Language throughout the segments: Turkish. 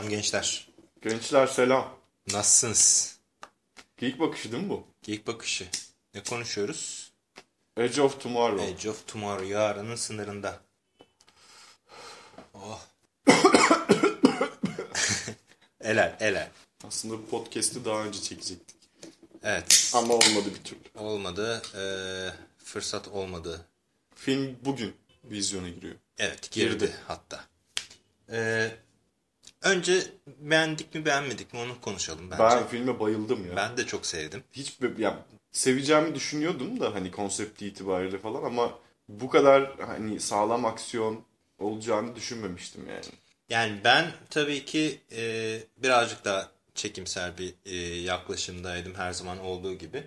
Selam gençler. Gençler selam. Nasılsınız? Geek bakışı değil mi bu? Geek bakışı. Ne konuşuyoruz? Edge of Tomorrow. Edge of Tomorrow yarının sınırında. Oh. elal elal. Aslında bu podcast'i daha önce çekecektik. Evet. Ama olmadı bir türlü. Olmadı. Ee, fırsat olmadı. Film bugün vizyona giriyor. Evet girdi, Girdi. hatta. Ee, önce beğendik mi beğenmedik mi onu konuşalım bence. Ben filme bayıldım ya. Ben de çok sevdim. Hiç ya seveceğimi düşünüyordum da hani konsept itibariyle falan ama bu kadar hani sağlam aksiyon olacağını düşünmemiştim yani. Yani ben tabii ki e, birazcık daha çekimser bir e, yaklaşımdaydım her zaman olduğu gibi.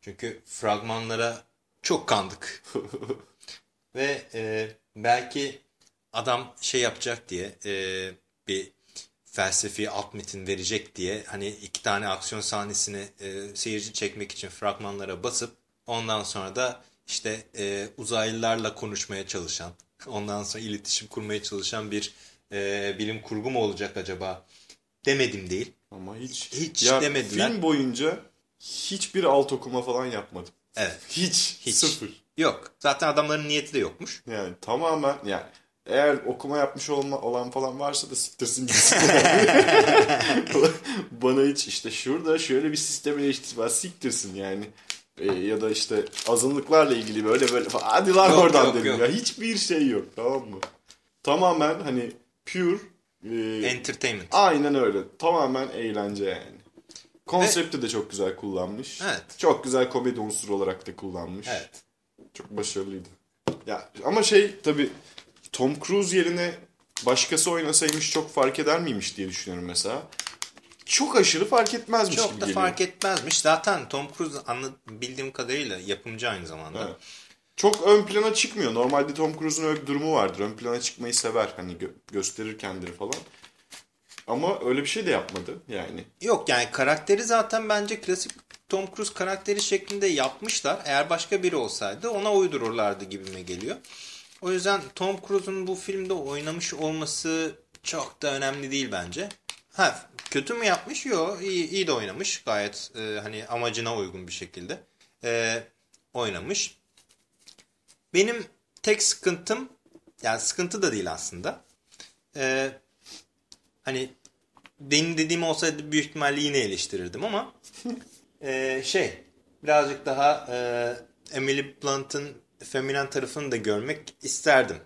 Çünkü fragmanlara çok kandık. Ve e, belki adam şey yapacak diye e, bir felsefi alt metin verecek diye hani iki tane aksiyon sahnesini e, seyirci çekmek için fragmanlara basıp ondan sonra da işte e, uzaylılarla konuşmaya çalışan ondan sonra iletişim kurmaya çalışan bir e, bilim kurgu mu olacak acaba demedim değil. Ama hiç Hiç ya demediler. Film boyunca hiçbir alt okuma falan yapmadım. Evet. Hiç, Hiç. sıfır. Yok. Zaten adamların niyeti de yokmuş. Yani tamamen yani eğer okuma yapmış olma, olan falan varsa da siktirsin gitsin. Bana hiç işte şurada şöyle bir sistem eleştirisi var siktirsin yani. E, ya da işte azınlıklarla ilgili böyle böyle falan. Hadi lan Yok, oradan yok, dedim yok. ya. Hiçbir şey yok tamam mı? Tamamen hani pure e, Entertainment. aynen öyle. Tamamen eğlence yani. Konsepti de çok güzel kullanmış. Evet. Çok güzel komedi unsuru olarak da kullanmış. Evet. Çok başarılıydı. Ya ama şey tabii Tom Cruise yerine başkası oynasaymış çok fark eder miymiş diye düşünüyorum mesela. Çok aşırı fark etmezmiş gibi Çok da geliyor. fark etmezmiş. Zaten Tom Cruise bildiğim kadarıyla yapımcı aynı zamanda. Evet. Çok ön plana çıkmıyor. Normalde Tom Cruise'un öyle bir durumu vardır. Ön plana çıkmayı sever. Hani gö- gösterir kendini falan. Ama öyle bir şey de yapmadı yani. Yok yani karakteri zaten bence klasik Tom Cruise karakteri şeklinde yapmışlar. Eğer başka biri olsaydı ona uydururlardı gibime geliyor. O yüzden Tom Cruise'un bu filmde oynamış olması çok da önemli değil bence. Ha kötü mü yapmış? Yok iyi, iyi de oynamış. Gayet e, hani amacına uygun bir şekilde e, oynamış. Benim tek sıkıntım yani sıkıntı da değil aslında. E, hani benim dediğim olsaydı büyük ihtimalle yine eleştirirdim ama e, şey birazcık daha e, Emily Blunt'ın feminen tarafını da görmek isterdim.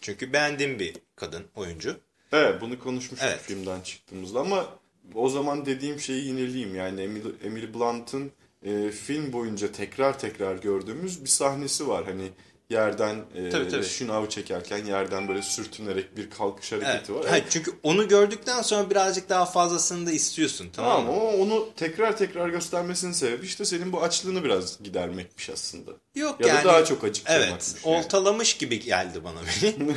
Çünkü beğendiğim bir kadın oyuncu. Evet bunu konuşmuştuk Evet. filmden çıktığımızda ama o zaman dediğim şeyi yineleyeyim. Yani Emily, Emily Blunt'ın e, film boyunca tekrar tekrar gördüğümüz bir sahnesi var. Hani yerden e, Tabii, tabii. şınav çekerken yerden böyle sürtünerek bir kalkış hareketi var. Hayır, çünkü onu gördükten sonra birazcık daha fazlasını da istiyorsun tamam, Tamam mı? ama onu tekrar tekrar göstermesinin sebebi işte senin bu açlığını biraz gidermekmiş aslında. Yok Ya da yani. daha çok acıktırmakmış Evet. yani. Oltalamış gibi geldi bana beni.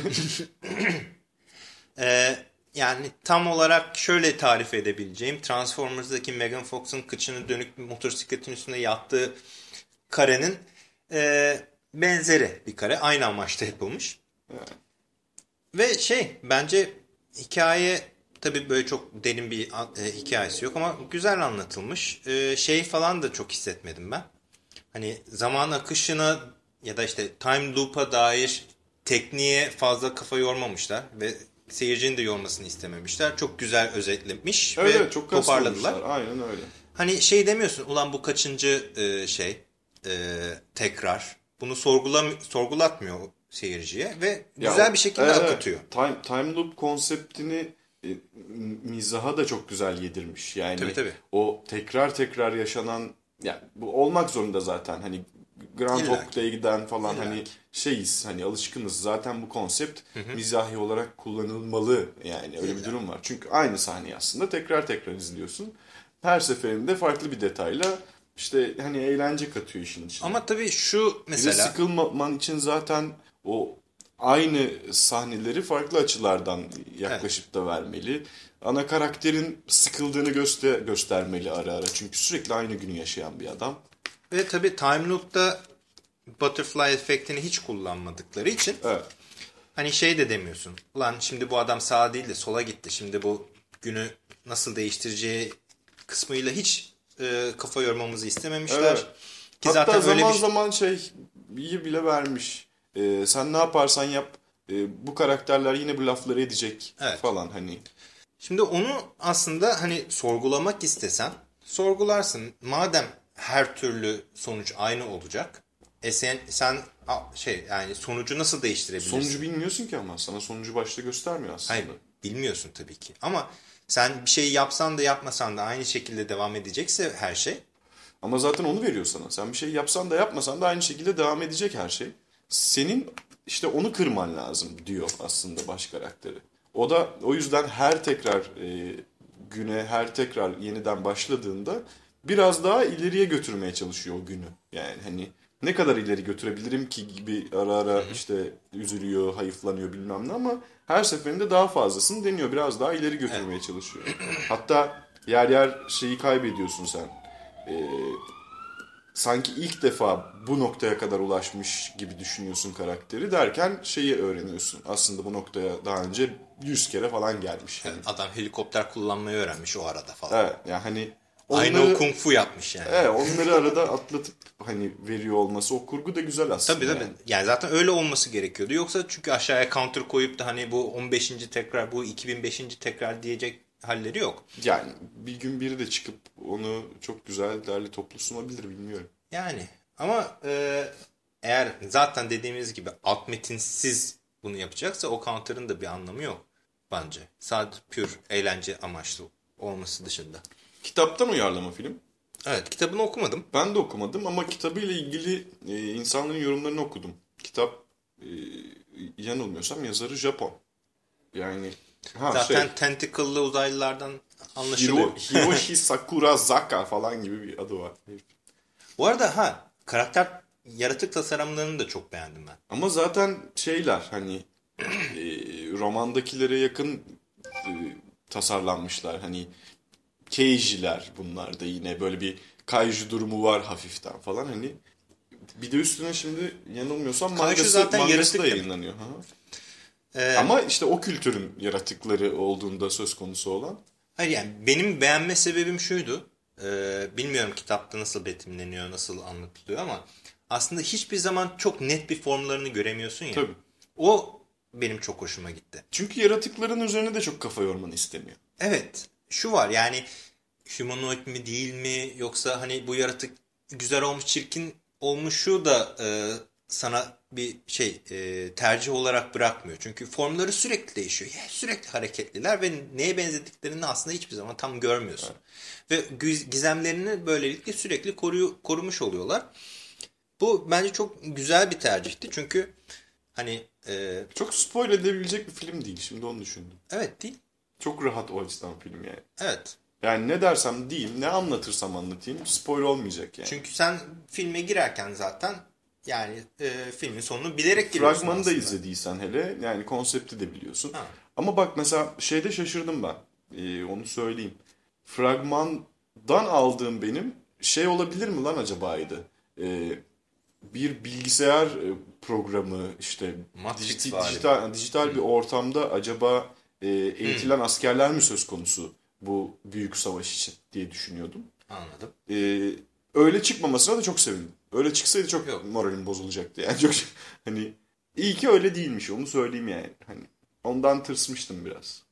Ee, yani tam olarak şöyle tarif edebileceğim. Transformers'daki Megan Fox'un kıçını dönük bir motosikletin üstünde yattığı karenin e, benzeri bir kare. Aynı amaçta yapılmış. Ve şey bence hikaye tabii böyle çok derin bir e, hikayesi yok ama güzel anlatılmış. E, şey falan da çok hissetmedim ben. Hani zaman akışına ya da işte time loop'a dair tekniğe fazla kafa yormamışlar ve seyircinin de yormasını istememişler. Çok güzel özetlemiş Evet, ve evet çok toparladılar. toparladılar. Aynen öyle. Hani şey demiyorsun ulan bu kaçıncı e, şey e, tekrar. Bunu sorgulam sorgulatmıyor seyirciye ve Ya güzel o- bir şekilde evet, akıtıyor. Time, time loop konseptini e, mizaha da çok güzel yedirmiş. Yani Tabii, tabii. o tekrar tekrar yaşanan yani bu olmak zorunda zaten. Hani Groundhog İllaki. Day'den falan İllaki. hani şeyiz hani alışkınız. Zaten bu konsept mizahi olarak kullanılmalı. Yani öyle bir durum var. Çünkü aynı sahneyi aslında tekrar tekrar izliyorsun. Her seferinde farklı bir detayla işte hani eğlence katıyor işin içine. Ama tabii şu Bir de mesela sıkılmaman için zaten o aynı sahneleri farklı açılardan yaklaşıp da vermeli. Ana karakterin sıkıldığını göster göstermeli ara ara. Çünkü sürekli aynı günü yaşayan bir adam. ve tabii time loop'ta butterfly efektini hiç kullanmadıkları için Evet. hani şey de demiyorsun. Ulan şimdi bu adam sağa değil de sola gitti. Şimdi bu günü nasıl değiştireceği kısmıyla hiç e, kafa yormamızı istememişler. Evet. Ki Hatta zaten zaman bir zaman şey iyi bile vermiş. Ee, sen ne yaparsan yap e, bu karakterler yine bu lafları edecek Evet. falan hani. Şimdi onu aslında hani sorgulamak istesen sorgularsın. Madem her türlü sonuç aynı olacak. E sen, sen şey yani sonucu nasıl değiştirebilirsin? Sonucu bilmiyorsun ki ama sana sonucu başta göstermiyor aslında. Hayır bilmiyorsun tabii ki. Ama sen bir şey yapsan da yapmasan da aynı şekilde devam edecekse her şey. Ama zaten onu veriyor sana. Sen bir şey yapsan da yapmasan da aynı şekilde devam edecek her şey. Senin işte onu kırman lazım diyor aslında baş karakteri. O da o yüzden her tekrar e, güne her tekrar yeniden başladığında biraz daha ileriye götürmeye çalışıyor o günü. Yani hani ne kadar ileri götürebilirim ki gibi ara ara işte üzülüyor, hayıflanıyor bilmem ne ama her seferinde daha fazlasını deniyor. Biraz daha ileri götürmeye çalışıyor. Hatta yer yer şeyi kaybediyorsun sen. Ee, sanki ilk defa bu noktaya kadar ulaşmış gibi düşünüyorsun karakteri derken şeyi öğreniyorsun. Aslında bu noktaya daha önce 100 kere falan gelmiş. Yani. Adam helikopter kullanmayı öğrenmiş o arada falan. Evet yani hani Aynı o kung fu yapmış yani. Evet onları arada atlatıp hani veriyor olması o kurgu da güzel aslında. Tabii tabii. yani. Yani zaten öyle olması gerekiyordu. Yoksa çünkü aşağıya counter koyup da hani bu 15. tekrar bu 2005. tekrar diyecek halleri yok. Yani bir gün biri de çıkıp onu çok güzel derli toplu sunabilir bilmiyorum. Yani ama e, eğer zaten dediğimiz gibi alt metinsiz bunu yapacaksa o counter'ın da bir anlamı yok bence. Sadece pür eğlence amaçlı olması dışında. Kitaptan uyarlama film. Evet kitabını okumadım. Ben de okumadım ama kitabıyla ilgili e, insanların yorumlarını okudum. Kitap e, yanılmıyorsam yazarı Japon. Yani ha Zaten şey tentacle'lı uzaylılardan anlaşılıyor. Hiro, Hiroshi Sakurazaka falan gibi bir adı var. Bu arada ha karakter yaratık tasarımlarını da çok beğendim ben. Ama zaten şeyler hani e, romandakilere yakın e, tasarlanmışlar. Hani Keiji'ler bunlar da yine böyle bir kaiju durumu var hafiften falan hani. Bir de üstüne şimdi yanılmıyorsam Kaiju mangası, zaten mangası da yayınlanıyor. Ha. Ee, Ama işte o kültürün yaratıkları olduğunda söz konusu olan. Hayır yani benim beğenme sebebim şuydu. Ee, bilmiyorum kitapta nasıl betimleniyor, nasıl anlatılıyor ama aslında hiçbir zaman çok net bir formlarını göremiyorsun ya. Tabii. O benim çok hoşuma gitti. Çünkü yaratıkların üzerine de çok kafa yormanı istemiyor. Evet şu var yani humanoid mi değil mi yoksa hani bu yaratık güzel olmuş çirkin olmuşu da e, sana bir şey e, tercih olarak bırakmıyor. Çünkü formları sürekli değişiyor. Ya, Sürekli hareketliler ve neye benzediklerini aslında hiçbir zaman tam görmüyorsun. Ve güz- gizemlerini böylelikle sürekli koruyu, korumuş oluyorlar. Bu bence çok güzel bir tercihti. Çünkü hani e, Çok spoil edebilecek bir film değil. Şimdi onu düşündüm. evet değil. Çok rahat o açıdan film yani. Evet. Yani ne dersem diyeyim, ne anlatırsam anlatayım spoil olmayacak yani. Çünkü sen filme girerken zaten yani e, filmin sonunu bilerek giriyorsun Fragmanı da aslında. izlediysen hele yani konsepti de biliyorsun. Ha. Ama bak mesela şeyde şaşırdım ben. Ee, onu söyleyeyim. Fragmandan aldığım benim şey olabilir mi lan acabaydı? Ee, bir bilgisayar e, programı işte Matrix dijital, dijital bir ortamda acaba e, eğitilen askerler mi söz konusu bu büyük savaş için diye düşünüyordum. Anladım. Ee, öyle çıkmamasına da çok sevindim. Öyle çıksaydı çok Yok. moralim bozulacaktı. Yani çok hani iyi ki öyle değilmiş onu söyleyeyim yani. Hani ondan tırsmıştım biraz.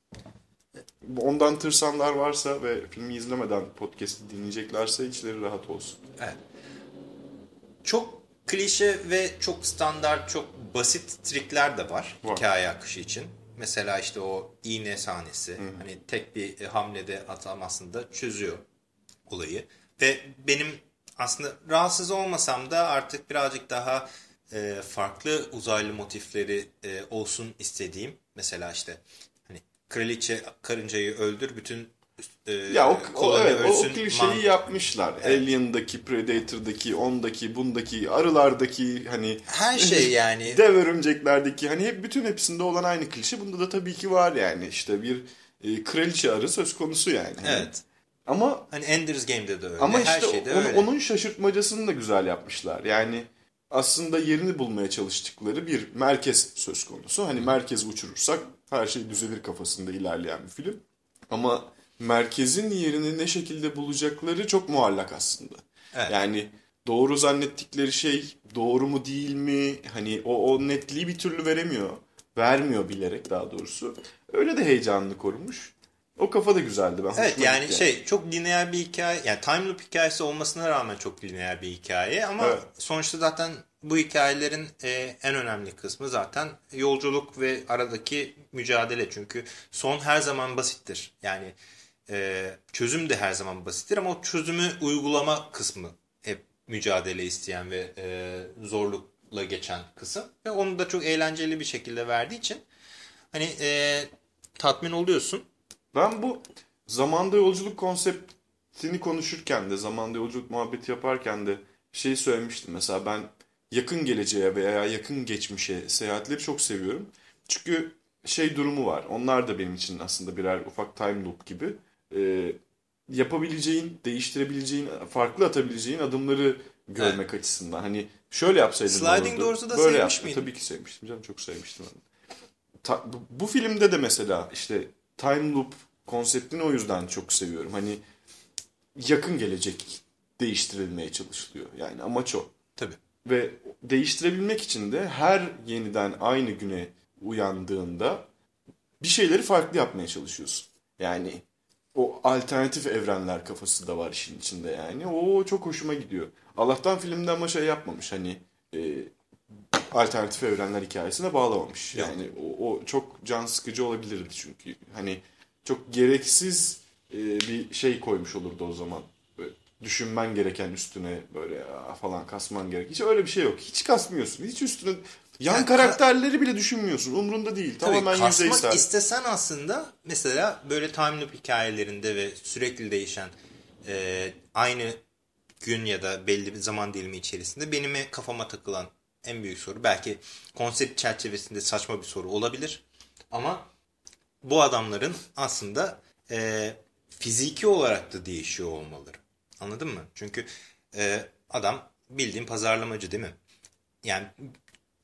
Ondan tırsanlar varsa ve filmi izlemeden podcast'i dinleyeceklerse içleri rahat olsun. Evet. Çok klişe ve çok standart, çok basit trikler de var, Var. hikaye akışı için. Mesela işte o iğne sahnesi. Hani tek bir e, hamlede adam aslında çözüyor olayı. Ve benim aslında rahatsız olmasam da artık birazcık daha e, farklı uzaylı motifleri e, olsun istediğim. Mesela işte hani kraliçe karıncayı öldür bütün e, Ya o, o, evet, o, klişeyi man- yapmışlar. Alien'daki, Predator'daki, ondaki, bundaki, arılardaki hani Her şey yani. dev örümceklerdeki hani hep bütün hepsinde olan aynı klişe. Bunda da tabii ki var yani. işte bir e, kraliçe arı söz konusu yani. Hani Evet. Ama Hani Ender's Game'de de öyle. ama Her işte şeyde onu- öyle. onun şaşırtmacasını da güzel yapmışlar. Yani aslında yerini bulmaya çalıştıkları bir merkez söz konusu. Hani merkezi uçurursak her şey düzelir kafasında ilerleyen bir film. Ama merkezin yerini ne şekilde bulacakları çok muallak aslında. Evet. Yani doğru zannettikleri şey doğru mu değil mi? Hani o, o netliği bir türlü veremiyor. Vermiyor bilerek daha doğrusu. Öyle de heyecanını korumuş. O kafa da güzeldi. Ben Evet yani gitti şey çok lineer bir hikaye yani time loop hikayesi olmasına rağmen çok lineer bir hikaye ama Evet. sonuçta zaten bu hikayelerin e, en önemli kısmı zaten yolculuk ve aradaki mücadele çünkü son her zaman basittir yani e, çözüm de her zaman basittir ama o çözümü uygulama kısmı hep mücadele isteyen ve e, zorlukla geçen kısım ve onu da çok eğlenceli bir şekilde verdiği için hani e, tatmin oluyorsun. Ben bu zamanda yolculuk konseptini konuşurken de, zamanda yolculuk muhabbeti yaparken de şey söylemiştim. Mesela ben yakın geleceğe veya yakın geçmişe seyahatleri çok seviyorum. Çünkü şey durumu var. Onlar da benim için aslında birer ufak time loop gibi. Ee, yapabileceğin, değiştirebileceğin, farklı atabileceğin adımları görmek açısından. Hani şöyle yapsaydın Sliding? Doors'u da Böyle sevmiş miydin? Tabii ki sevmiştim canım. Çok sevmiştim. Ta- bu, bu filmde de mesela işte time loop konseptini o yüzden çok seviyorum. Hani yakın gelecek değiştirilmeye çalışılıyor. Yani amaç o. Tabii. Ve değiştirebilmek için de her yeniden aynı güne uyandığında bir şeyleri farklı yapmaya çalışıyorsun. Yani o alternatif evrenler kafası da var işin içinde yani. O çok hoşuma gidiyor. Allah'tan filmde ama şey yapmamış hani e, alternatif evrenler hikayesine bağlamamış. Yok. Yani o, o çok can sıkıcı olabilirdi çünkü. Hani çok gereksiz e, bir şey koymuş olurdu o zaman. Böyle düşünmen gereken üstüne böyle falan kasman gerek. Hiç öyle bir şey yok. Hiç kasmıyorsun. Hiç üstüne yan Yani karakterleri bile düşünmüyorsun. Umrunda değil. Tabii Tamamen yüzeysel. istesen aslında mesela böyle time loop hikayelerinde ve sürekli değişen e, aynı gün ya da belli bir zaman dilimi içerisinde benim kafama takılan en büyük soru belki konsept çerçevesinde saçma bir soru olabilir ama bu adamların aslında e, fiziki olarak da değişiyor olmaları. Anladın mı? Çünkü e, adam bildiğin pazarlamacı değil mi? Yani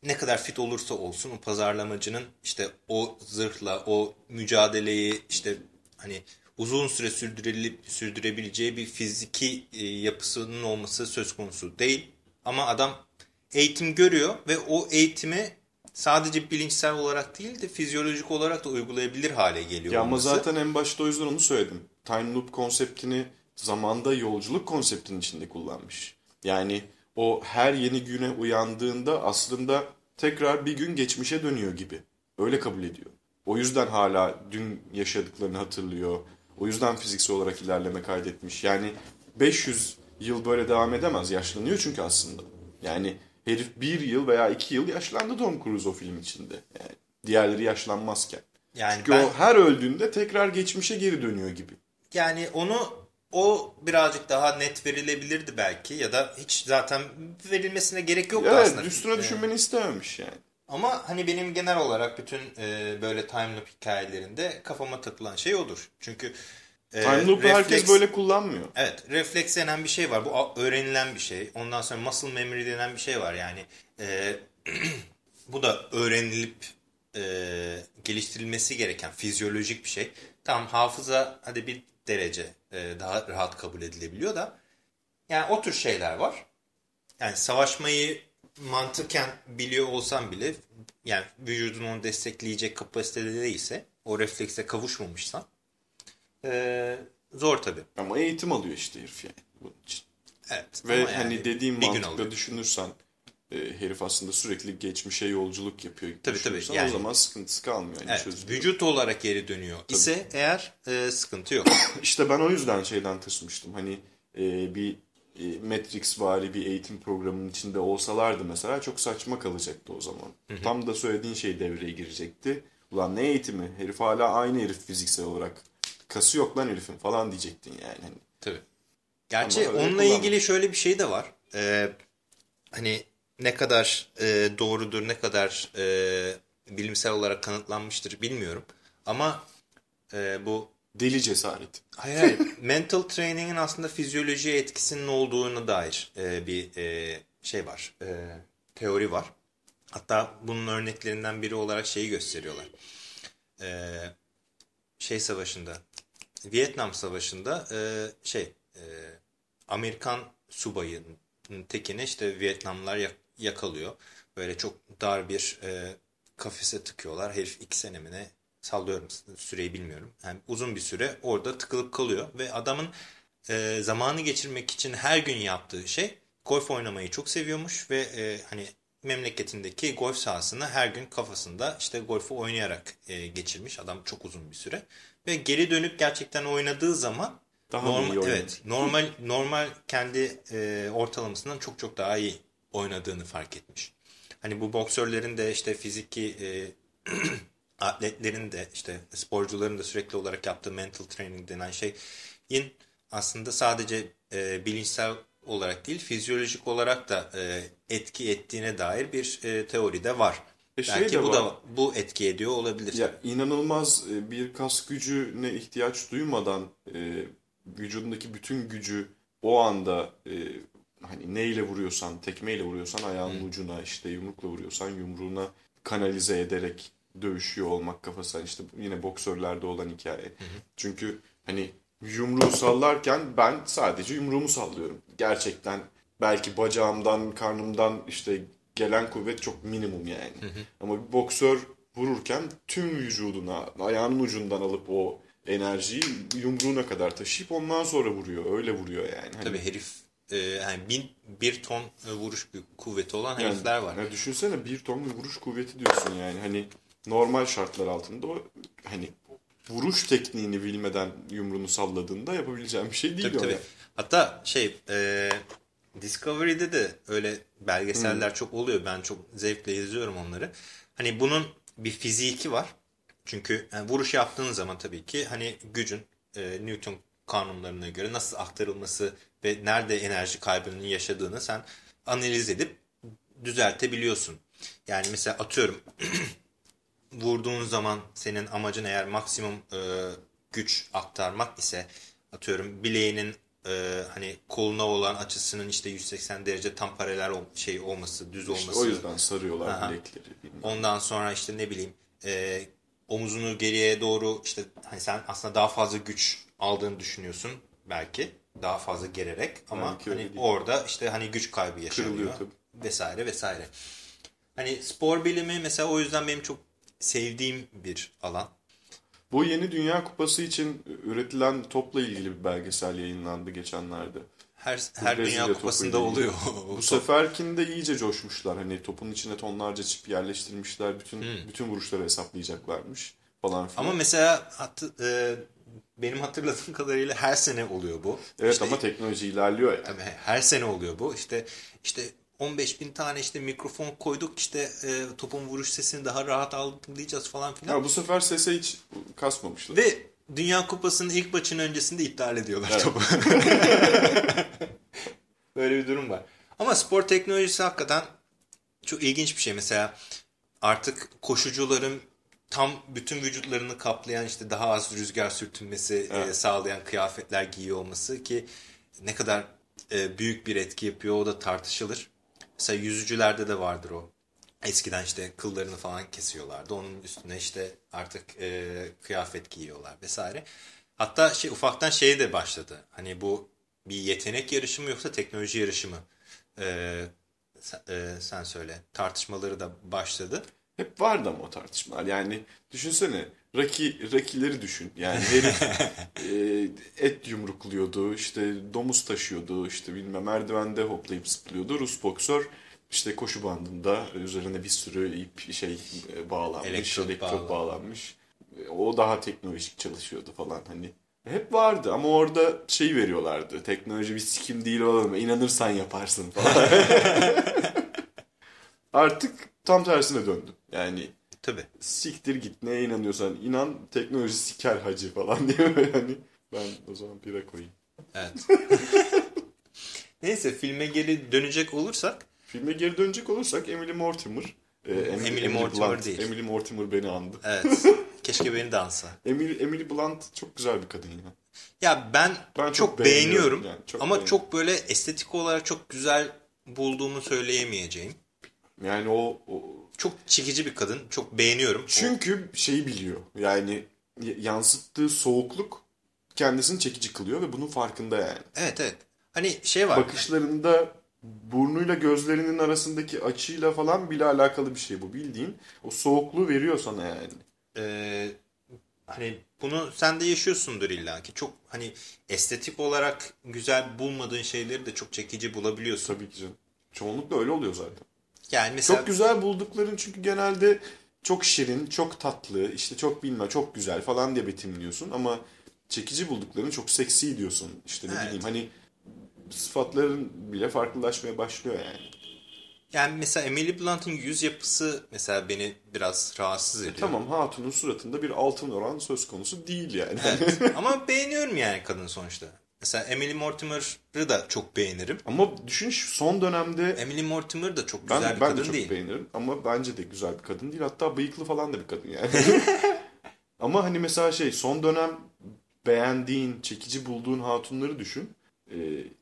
ne kadar fit olursa olsun o pazarlamacının işte o zırhla o mücadeleyi işte hani uzun süre sürdürelip sürdürebileceği bir fiziki e, yapısının olması söz konusu değil. Ama adam eğitim görüyor ve o eğitimi sadece bilinçsel olarak değil de fizyolojik olarak da uygulayabilir hale geliyor Ya ama zaten en başta o yüzden onu söyledim. Time loop konseptini zamanda yolculuk konseptinin içinde kullanmış. Yani o her yeni güne uyandığında aslında tekrar bir gün geçmişe dönüyor gibi. Öyle kabul ediyor. O yüzden hala dün yaşadıklarını hatırlıyor. O yüzden fiziksel olarak ilerleme kaydetmiş. Yani 500 yıl böyle devam edemez. Yaşlanıyor çünkü aslında. Yani herif bir yıl veya iki yıl yaşlandı Tom Cruise o film içinde. Yani diğerleri yaşlanmazken. yani Çünkü ben, o her öldüğünde tekrar geçmişe geri dönüyor gibi. yani onu o birazcık daha net verilebilirdi belki ya da hiç zaten verilmesine gerek yoktu Evet aslında. üstüne düşünmeni istememiş yani. Ama hani benim genel olarak bütün e, böyle time loop hikayelerinde kafama takılan şey odur. Çünkü e, Time loop'u refleks- herkes böyle kullanmıyor. Evet, refleks denen bir şey var. Bu öğrenilen bir şey. Ondan sonra muscle memory denen bir şey var. Yani e, bu da öğrenilip e, geliştirilmesi gereken fizyolojik bir şey. Tam hafıza hadi bir derece e, daha rahat kabul edilebiliyor da yani o tür şeyler var. Yani savaşmayı mantıken biliyor olsam bile yani vücudun onu destekleyecek kapasitede değilse o reflekse kavuşmamışsan e, zor tabii. Ama eğitim alıyor işte herif yani bunun için. Evet. Ve ama yani hani dediğim bir mantıkla düşünürsen e, herif aslında sürekli geçmişe yolculuk yapıyor. Tabii, tabii. Yani- o zaman sıkıntısı kalmıyor. Yani Evet, çözülüyor. vücut olarak geri dönüyor ise eğer e, sıkıntı yok. İşte ben o yüzden şeyden tırsmıştım. Hani e, bir e, Matrix vari bir eğitim programının içinde olsalardı mesela çok saçma kalacaktı o zaman. Tam da söylediğin şey devreye girecekti. Ulan ne eğitimi? Herif hala aynı herif fiziksel olarak. Kası yok lan herifin falan diyecektin yani. Hani Tabii. Gerçi onunla kullanma. ilgili şöyle bir şey de var. Ee, hani ne kadar e, doğrudur, ne kadar e, bilimsel olarak kanıtlanmıştır bilmiyorum. Ama e, bu deli cesaret. hayır, hayır mental training'in aslında fizyolojiye etkisinin olduğuna dair e, bir e, şey var. E, teori var. Hatta bunun örneklerinden biri olarak şeyi gösteriyorlar. Ee, şey savaşında, Vietnam savaşında e, şey e, Amerikan subayının tekini işte Vietnamlılar yakalıyor. Böyle çok dar bir e, kafese tıkıyorlar. Herif iki sene mi ne sallıyorum süreyi bilmiyorum. Yani uzun bir süre orada tıkılıp kalıyor ve adamın e, zamanı geçirmek için her gün yaptığı şey golf oynamayı çok seviyormuş ve e, hani memleketindeki golf sahasını her gün kafasında işte golfü oynayarak e, geçirmiş adam çok uzun bir süre ve geri dönüp gerçekten oynadığı zaman daha normal, iyi evet normal normal kendi e, ortalamasından çok çok daha iyi oynadığını fark etmiş. Hani bu boksörlerin de işte fiziki e, atletlerin de işte sporcuların da sürekli olarak yaptığı mental training denen şeyin aslında sadece e, bilinçsel olarak değil fizyolojik olarak da e, etki ettiğine dair bir e, teori de var. E şey Belki bu var. da bu etki ediyor olabilir. Ya inanılmaz e, bir kas gücüne ihtiyaç duymadan e, vücudundaki bütün gücü o anda e, hani neyle vuruyorsan, tekmeyle vuruyorsan ayağının hmm. ucuna işte yumrukla vuruyorsan yumruğuna kanalize ederek dövüşüyor olmak kafası. işte yine boksörlerde olan hikaye. Hmm. Çünkü hani yumruğu sallarken ben sadece yumruğumu sallıyorum. Gerçekten belki bacağımdan, karnımdan işte gelen kuvvet çok minimum yani. Hı hı. Ama bir boksör vururken tüm vücuduna, ayağının ucundan alıp o enerjiyi yumruğuna kadar taşıyıp ondan sonra vuruyor. Öyle vuruyor yani. Hani... Tabii herif e, yani bin, bir ton vuruş kuvveti olan yani, herifler var. Yani düşünsene bir ton vuruş kuvveti diyorsun yani. Hani normal şartlar altında o hani vuruş tekniğini bilmeden yumruğunu salladığında yapabileceğim bir şey değil tabii, o. Tabii. Yani. Hatta şey e, Discovery'de de öyle belgeseller hmm. çok oluyor. Ben çok zevkle izliyorum onları. Hani bunun bir fiziki var. Çünkü yani vuruş yaptığın zaman tabii ki hani gücün e, Newton kanunlarına göre nasıl aktarılması ve nerede enerji kaybının yaşadığını sen analiz edip düzeltebiliyorsun. Yani mesela atıyorum vurduğun zaman senin amacın eğer maksimum e, güç aktarmak ise atıyorum bileğinin e, hani koluna olan açısının işte 180 derece tam paralel şey olması, düz olması. İşte o yüzden sarıyorlar Aha. bilekleri. Bilmiyorum. Ondan sonra işte ne bileyim e, omuzunu geriye doğru işte hani sen aslında daha fazla güç aldığını düşünüyorsun belki daha fazla gererek ama hani orada işte hani güç kaybı yaşanıyor vesaire vesaire. Hani spor bilimi mesela o yüzden benim çok sevdiğim bir alan. Bu yeni Dünya Kupası için üretilen topla ilgili bir belgesel yayınlandı geçenlerde. Her, her Dünya Kupası'nda oluyor. Bu seferkinde iyice coşmuşlar. Hani topun içine tonlarca çip yerleştirmişler. Bütün hmm. bütün vuruşları hesaplayacaklarmış falan filan. Ama mesela hattı, e, benim hatırladığım kadarıyla her sene oluyor bu. Evet işte, ama teknoloji ilerliyor yani. Tabii her sene oluyor bu. İşte işte 15 bin tane işte mikrofon koyduk işte e, topun vuruş sesini daha rahat algılayacağız falan filan. Ya bu sefer sese hiç kasmamışlar. Ve Dünya Kupası'nın ilk maçının öncesinde iptal ediyorlar evet. topu. Böyle bir durum var. Ama spor teknolojisi hakikaten çok ilginç bir şey. Mesela artık koşucuların tam bütün vücutlarını kaplayan işte daha az rüzgar sürtünmesi e, evet. e, sağlayan kıyafetler giyiyor olması ki ne kadar e, büyük bir etki yapıyor o da tartışılır. Mesela yüzücülerde de vardır o. Eskiden işte kıllarını falan kesiyorlardı. Onun üstüne işte artık e, kıyafet giyiyorlar vesaire. Hatta şey ufaktan şey de başladı. Hani bu bir yetenek yarışı mı yoksa teknoloji yarışı mı? E, sen, e, sen söyle. Tartışmaları da başladı. Hep vardı ama o tartışmalar. Yani düşünsene Raki, rakileri düşün. Yani herif e, et yumrukluyordu, işte domuz taşıyordu, işte bilmem merdivende hoplayıp zıplıyordu. Rus boksör işte koşu bandında üzerine bir sürü ip şey e, bağlanmış, elektrot, elektrot bağlanmış. O daha teknolojik çalışıyordu falan hani. Hep vardı ama orada şey veriyorlardı. Teknoloji bir sikim değil oğlum. İnanırsan yaparsın falan. Artık tam tersine döndü. Yani Tabii. Siktir git neye inanıyorsan inan teknoloji siker hacı falan diye yani. Ben o zaman bira koyayım. Evet. Neyse filme geri dönecek olursak. Filme geri dönecek olursak Emily Mortimer. E, Emily, Emily Mortimer Blunt, değil. Emily Mortimer beni andı. Evet. Keşke beni de ansa. Emily, Emily Blunt çok güzel bir kadın ya. Ya ben, ben çok, çok beğeniyorum. Yani, çok ama beğeniyorum. çok böyle estetik olarak çok güzel bulduğumu söyleyemeyeceğim. Yani o, o Çok çekici bir kadın. Çok beğeniyorum. çünkü şeyi biliyor. Yani yansıttığı soğukluk kendisini çekici kılıyor ve bunun farkında yani. Evet evet. Hani şey var. Bakışlarında burnuyla gözlerinin arasındaki açıyla falan bile alakalı bir şey bu bildiğin. O soğukluğu veriyor sana yani. Ee, hani bunu sen de yaşıyorsundur illa ki. Çok hani estetik olarak güzel bulmadığın şeyleri de çok çekici bulabiliyorsun. Tabii ki canım. Çoğunlukla öyle oluyor zaten. Yani mesela Çok güzel buldukların çünkü genelde çok şirin, çok tatlı, işte çok bilme, çok güzel falan diye betimliyorsun ama çekici buldukların çok seksi diyorsun. İşte ne Evet. bileyim hani sıfatların bile farklılaşmaya başlıyor yani. yani mesela Emily Blunt'ın yüz yapısı mesela beni biraz rahatsız ediyor. Tamam hatunun suratında bir altın oran söz konusu değil yani. Evet. Ama beğeniyorum yani kadın sonuçta. Mesela Emily Mortimer'ı da çok beğenirim. ama düşün son dönemde Emily Mortimer da çok güzel ben, bir ben kadın de çok değil. beğenirim ama bence de güzel bir kadın değil. Hatta bıyıklı falan da bir kadın yani. ama hani mesela şey son dönem beğendiğin, çekici bulduğun hatunları düşün. Ee,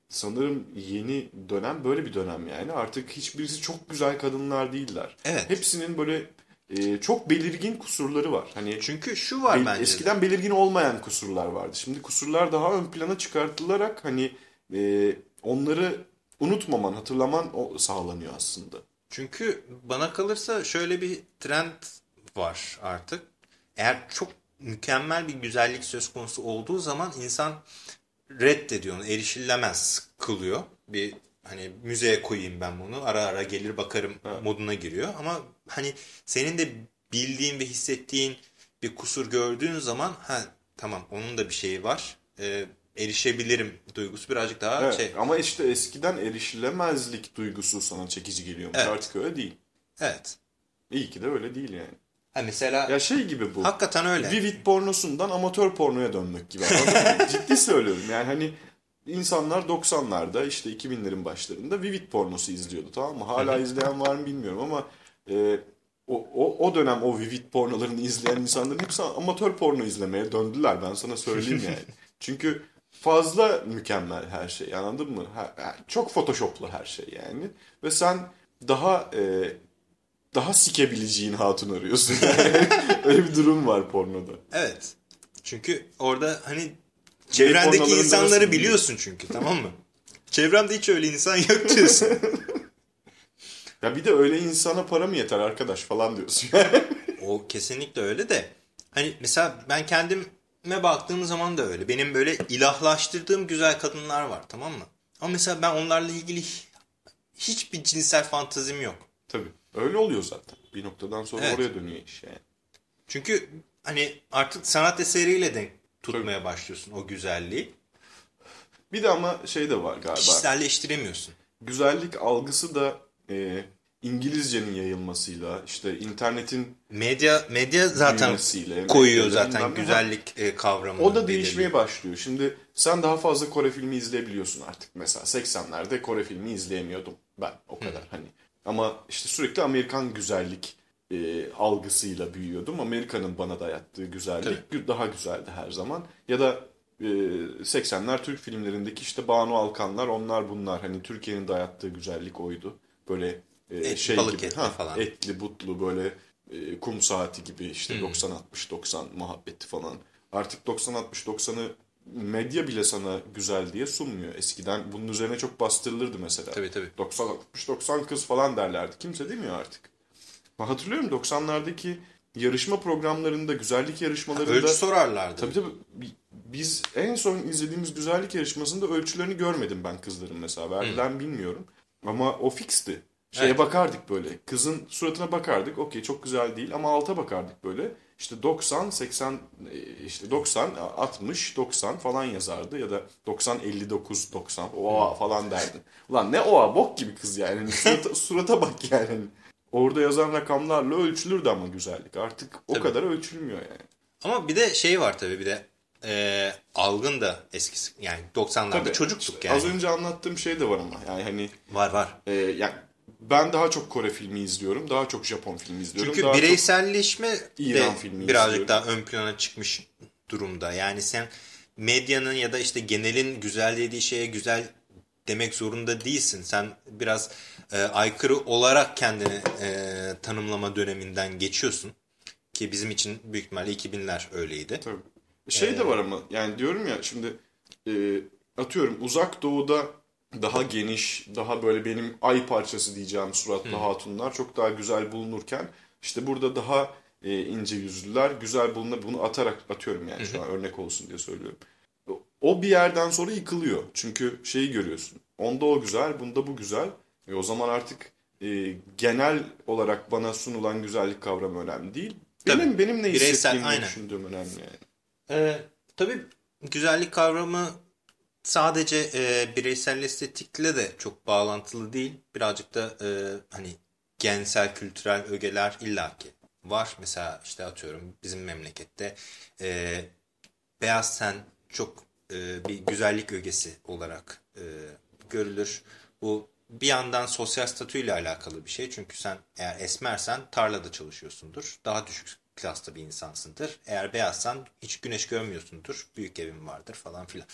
sanırım yeni dönem böyle bir dönem yani. Artık hiçbirisi çok güzel kadınlar değiller. Evet. Hepsinin böyle e, çok belirgin kusurları var. Hani Çünkü şu var Bel- bence. de. Eskiden belirgin olmayan kusurlar vardı. Şimdi kusurlar daha ön plana çıkartılarak hani e, onları unutmaman, hatırlaman o sağlanıyor aslında. Çünkü bana kalırsa şöyle bir trend var artık. Eğer çok mükemmel bir güzellik söz konusu olduğu zaman insan reddediyor erişilemez kılıyor. Bir hani müzeye koyayım ben bunu, ara ara gelir bakarım moduna giriyor. Ama hani senin de bildiğin ve hissettiğin bir kusur gördüğün zaman ha tamam onun da bir şeyi var. Ee, erişebilirim duygusu birazcık daha Evet, şey. Ama işte eskiden erişilemezlik duygusu sana çekici geliyormuş. Evet. Artık öyle değil. Evet. İyi ki de öyle değil yani. Ha mesela Ya şey gibi bu. hakikaten öyle. Vivid pornosundan amatör pornoya dönmek gibi. Ciddi söylüyorum. Yani hani insanlar 90'larda işte 2000'lerin başlarında Vivid pornosu izliyordu tamam mı? Hala izleyen var mı bilmiyorum ama e, o, o, o dönem o Vivid pornolarını izleyen insanların hepsi amatör porno izlemeye döndüler ben sana söyleyeyim yani. Çünkü fazla mükemmel her şey anladın mı? Ha- ha- çok photoshoplu her şey yani. Ve sen daha e, daha sikebileceğin hatun arıyorsun. Öyle bir durum var pornoda. Evet. Çünkü orada hani çevrendeki insanları biliyorsun çünkü tamam mı? Çevremde hiç öyle insan yok diyorsun. Ya bir de öyle insana para mı yeter arkadaş falan diyorsun. o kesinlikle öyle de. Hani mesela ben kendime baktığım zaman da öyle. Benim böyle ilahlaştırdığım güzel kadınlar var tamam mı? Ama mesela ben onlarla ilgili hiçbir cinsel fantazim yok. Tabii. Öyle oluyor zaten. Bir noktadan sonra Evet. oraya dönüyor iş yani. Çünkü hani artık sanat eseriyle de tutmaya başlıyorsun o güzelliği. Bir de ama şey de var galiba. Kişiselleştiremiyorsun. Güzellik algısı da e, İngilizcenin yayılmasıyla işte internetin Medya medya zaten koyuyor zaten güzellik e, kavramını. O da değişmeye başlıyor. Şimdi sen daha fazla Kore filmi izleyebiliyorsun artık. Mesela 80'lerde Kore filmi izleyemiyordum ben o kadar hani. Ama işte sürekli Amerikan güzellik e, algısıyla büyüyordum. Amerika'nın bana dayattığı güzellik gü- daha güzeldi her zaman. Ya da e, 80'ler Türk filmlerindeki işte Banu Alkanlar onlar bunlar. Hani Türkiye'nin dayattığı güzellik oydu. Böyle e, Etli, şey balık gibi. etli Ha, falan. Etli, butlu böyle e, kum saati gibi işte 90-60-90 muhabbeti falan. Artık 90-60-90'ı medya bile sana güzel diye sunmuyor. Eskiden bunun üzerine çok bastırılırdı mesela. Tabii, tabii. 90-60-90 kız falan derlerdi. Kimse demiyor artık. Hatırlıyorum 90'lardaki yarışma programlarında, güzellik yarışmalarında... Ölçü sorarlardı. Tabii tabii. Bi- Biz en son izlediğimiz güzellik yarışmasında ölçülerini görmedim ben kızların mesela. Verdiler mi bilmiyorum. Ama o fixti. Şeye Evet. bakardık böyle. Kızın suratına bakardık. Okey çok güzel değil ama alta bakardık böyle. İşte 90, 80, e, işte 90, 60, 90 falan yazardı. Ya da 90, 59, 90 oha falan derdin. Ulan ne oha bok gibi kız yani. Hani surata, surata bak yani. Orada yazan rakamlarla ölçülürdü ama güzellik. Artık o Tabii. kadar ölçülmüyor yani. Ama bir de şey var tabii bir de e, algın da eskisi yani 90'larda Tabii. çocuktuk yani. Az önce anlattığım şey de var ama. Yani hani Var var. e, yani ben daha çok Kore filmi izliyorum. Daha çok Japon filmi izliyorum. Çünkü daha bireyselleşme İran de filmi birazcık izliyorum. daha ön plana çıkmış durumda. Yani sen medyanın ya da işte genelin güzel dediği şeye güzel demek zorunda değilsin. Sen biraz e, aykırı olarak kendini e, tanımlama döneminden geçiyorsun. Ki bizim için büyük ihtimalle 2000'ler öyleydi. Tabii. Şey Ee, de var ama yani diyorum ya şimdi e, atıyorum uzak doğuda daha geniş, daha böyle benim ay parçası diyeceğim suratlı hatunlar çok daha güzel bulunurken işte burada daha e, ince yüzlüler güzel bulunur. Bunu atarak atıyorum yani şu an örnek olsun diye söylüyorum. O bir yerden sonra yıkılıyor. Çünkü şeyi görüyorsun. Onda o güzel, bunda bu güzel. E o zaman artık e, genel olarak bana sunulan güzellik kavramı önemli değil. Benim Tabii. benim ne Bireysel, hissettiğimi düşündüğüm önemli yani. Ee, tabii güzellik kavramı sadece e, bireysel estetikle de çok bağlantılı değil. Birazcık da e, hani gensel kültürel ögeler illaki var. Mesela işte atıyorum bizim memlekette e, beyaz ten çok e, bir güzellik ögesi olarak e, görülür. Bu bir yandan sosyal statüyle alakalı bir şey. Çünkü sen eğer esmersen tarlada çalışıyorsundur. Daha düşük klasta bir insansındır. Eğer beyazsan hiç güneş görmüyorsundur. Büyük evin vardır falan filan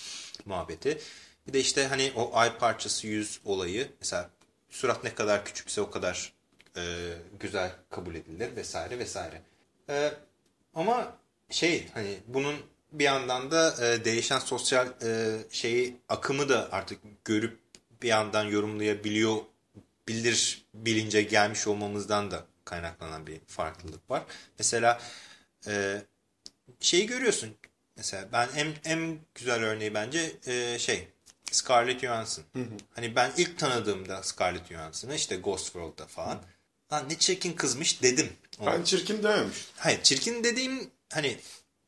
muhabbeti. Bir de işte hani o ay parçası yüz olayı. Mesela surat ne kadar küçükse o kadar e, güzel kabul edilir vesaire vesaire. E, ama şey hani bunun bir yandan da e, değişen sosyal e, şeyi akımı da artık görüp bir yandan yorumlayabiliyor bilir bilince gelmiş olmamızdan da kaynaklanan bir farklılık var. Mesela e, şeyi görüyorsun. Mesela ben en en güzel örneği bence e, şey Scarlett Johansson. Hani ben ilk tanıdığımda Scarlett Johansson'ı işte Ghost World'da falan. Lan ne çirkin kızmış dedim. ona. Ben çirkin dememiştim. Hayır çirkin dediğim hani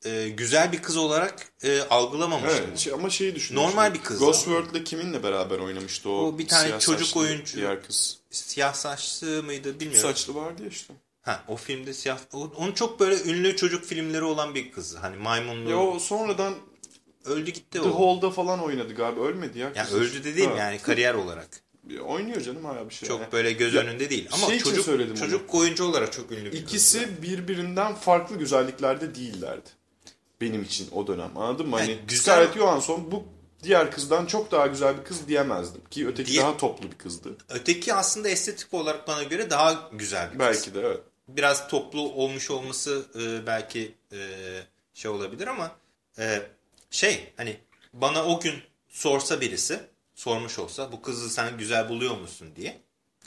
e, güzel bir kız olarak e, algılamamıştım. Evet şey- ama şeyi düşün. Normal bir kız Ghost ama. World'le kiminle beraber oynamıştı o? O bir tane çocuk saçlı oyuncu. Diğer kız. Siyah saçlı mıydı bilmiyorum. Saçlı vardı ya işte. Ha, o filmde siyah. o- Onun çok böyle ünlü çocuk filmleri olan bir kız. Hani maymunlu. Ya o sonradan öldü gitti The o. Hall'da falan oynadı galiba. Ölmedi ya. Yani kız. öldü dediğim Ha. yani kariyer olarak. Oynuyor canım hala bir şey. Çok yani. böyle göz Ya, önünde değil. Ama şey çocuk söyledim onu. çocuk oyuncu olarak çok ünlü bir kız. İkisi birbirinden farklı güzelliklerde değillerdi. Benim için o dönem. Anladın mı? Yani Hani güzel- Scarlett Johansson bu diğer kızdan çok daha güzel bir kız diyemezdim. Ki öteki Diye- daha toplu bir kızdı. Öteki aslında estetik olarak bana göre daha güzel bir kız. Belki de evet. Biraz toplu olmuş olması e, belki e, şey olabilir ama e, şey hani bana o gün sorsa birisi sormuş olsa bu kızı sen güzel buluyor musun diye.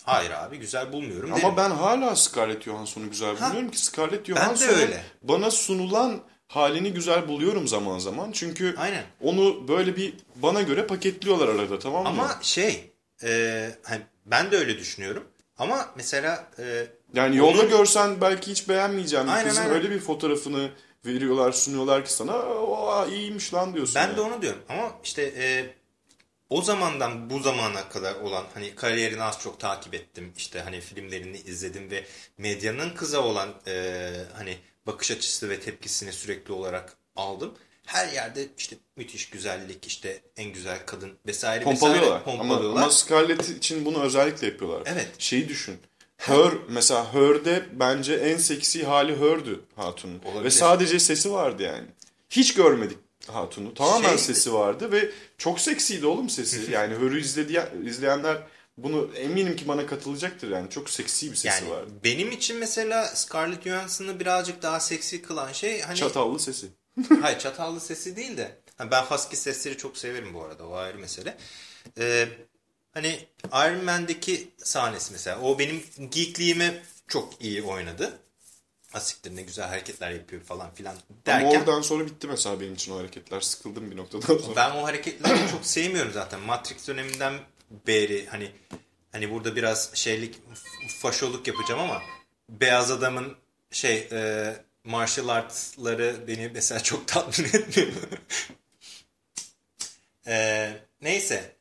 Hayır abi güzel bulmuyorum derim. Ama ben hala Scarlett Johansson'u güzel Ha. buluyorum ki Scarlett öyle. bana sunulan halini güzel buluyorum zaman zaman. Çünkü Aynen. onu böyle bir bana göre paketliyorlar arada tamam mı? Ama şey e, hani ben de öyle düşünüyorum. Ama mesela e, yani yolda onun- görsen belki hiç beğenmeyeceğim bir Aynen, kızın aynen. öyle bir fotoğrafını veriyorlar sunuyorlar ki sana o iyiymiş lan diyorsun. ben yani. de onu diyorum. Ama işte e, o zamandan bu zamana kadar olan hani kariyerini az çok takip ettim. İşte hani filmlerini izledim ve medyanın kıza olan e, hani bakış açısı ve tepkisini sürekli olarak aldım. Her yerde işte müthiş güzellik, işte en güzel kadın vesaire Pompalıyorlar. vesaire Ama, pompalıyorlar. ama Scarlett için bunu özellikle yapıyorlar. Evet. Şeyi düşün. Her mesela Her'de bence en seksi hali Her'dü Hatun'un. Ve sadece sesi vardı yani. Hiç görmedik Hatun'u. Tamamen Şey- sesi vardı ve çok seksiydi oğlum sesi. yani Her'ü izledi, izleyenler bunu eminim ki bana katılacaktır yani. Çok seksi bir sesi yani vardı. benim için mesela Scarlett Johansson'ı birazcık daha seksi kılan şey hani Çatallı sesi. Hayır çatallı sesi değil de. Ben husky sesleri çok severim bu arada. O ayrı mesele. Ee, hani Iron Man'deki sahnesi mesela. O benim geekliğime çok iyi oynadı. Asiktir ne güzel hareketler yapıyor falan filan Ama derken. oradan sonra bitti mesela benim için o hareketler. Sıkıldım bir noktadan sonra. Ben o hareketleri çok sevmiyorum zaten. Matrix döneminden beri hani hani burada biraz şeylik faşoluk yapacağım ama beyaz adamın şey e, martial arts'ları beni mesela çok tatmin etmiyor. E, neyse